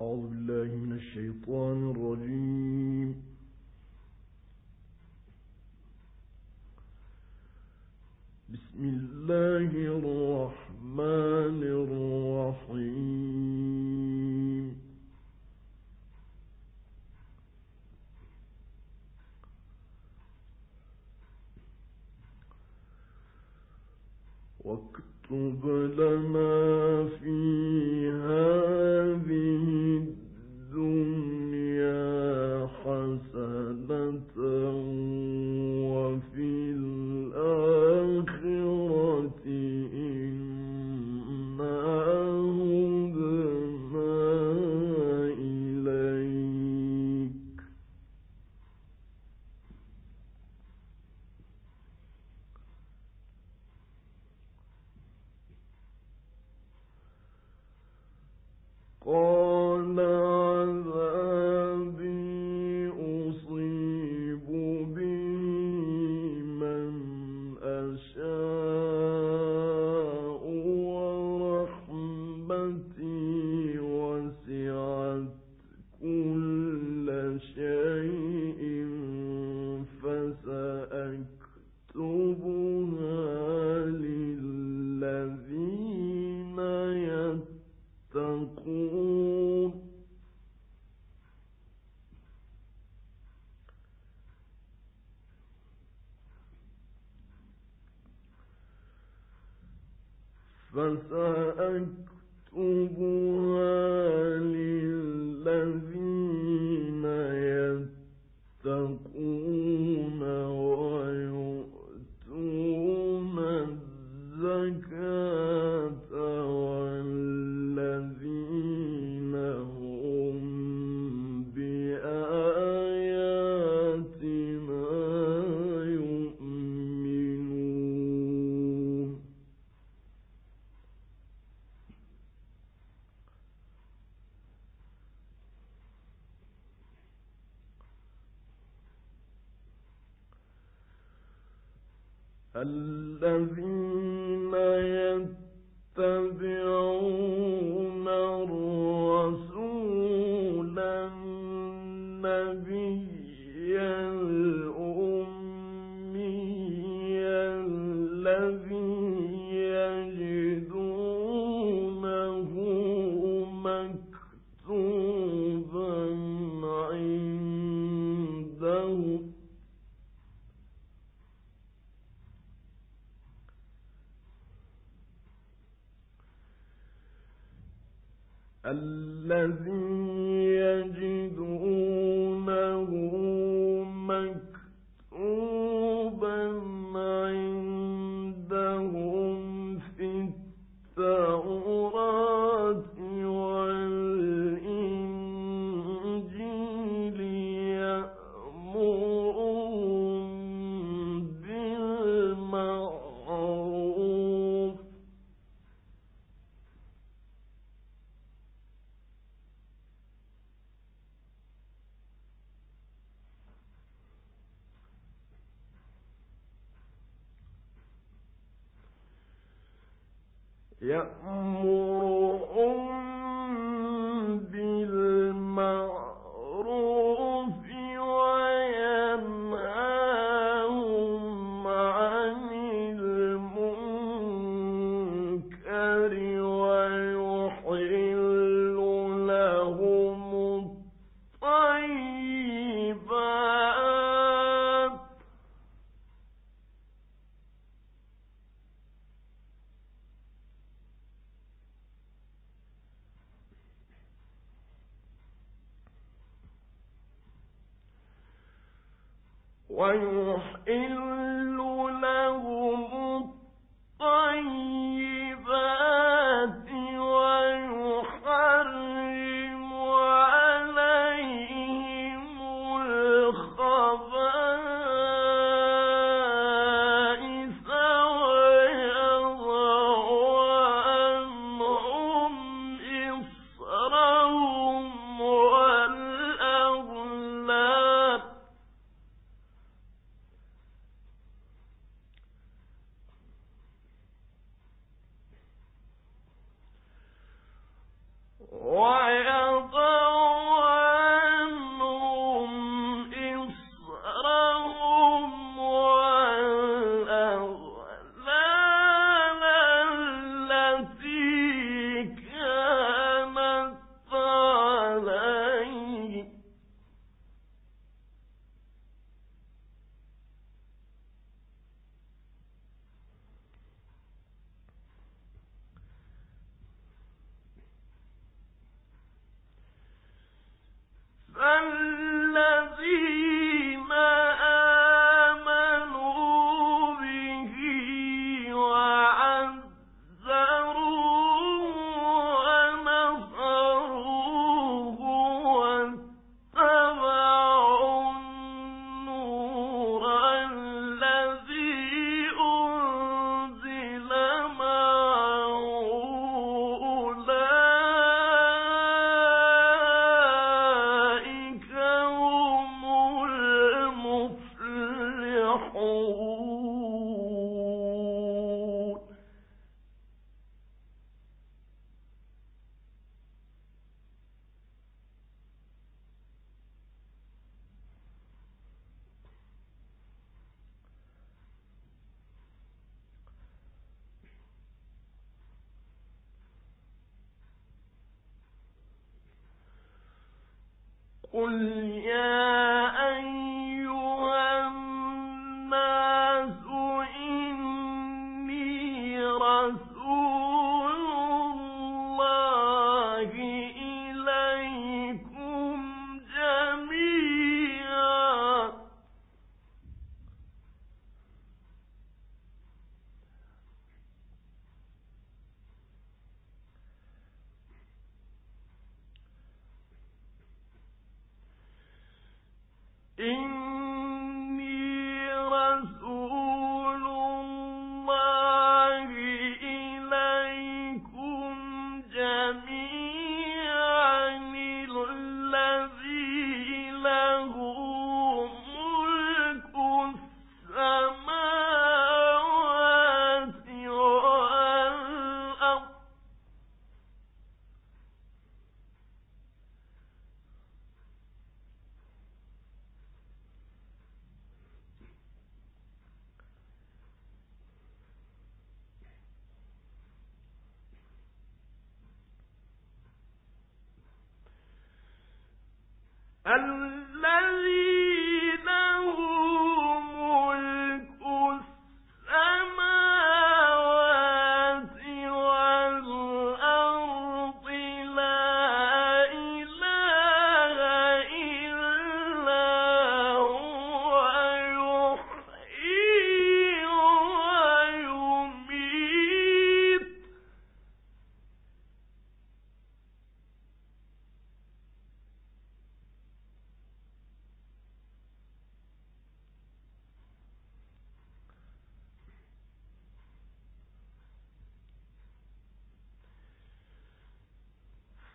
أعوذ بالله من الشيطان الرجيم. بسم الله الرحمن الرحيم. واكتب لنا فيها كل شيء فسأكتبها للذين يتقون. فسأكتبها الذين يتبعون own يأمرهم فآمنوا بالله ورسوله النبي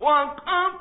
وقد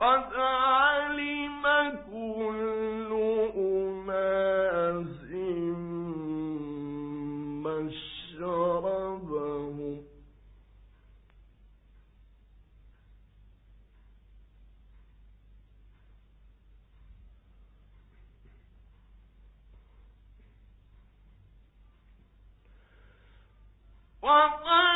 قد علم كل أناس مشربهم. وقال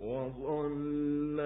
وظل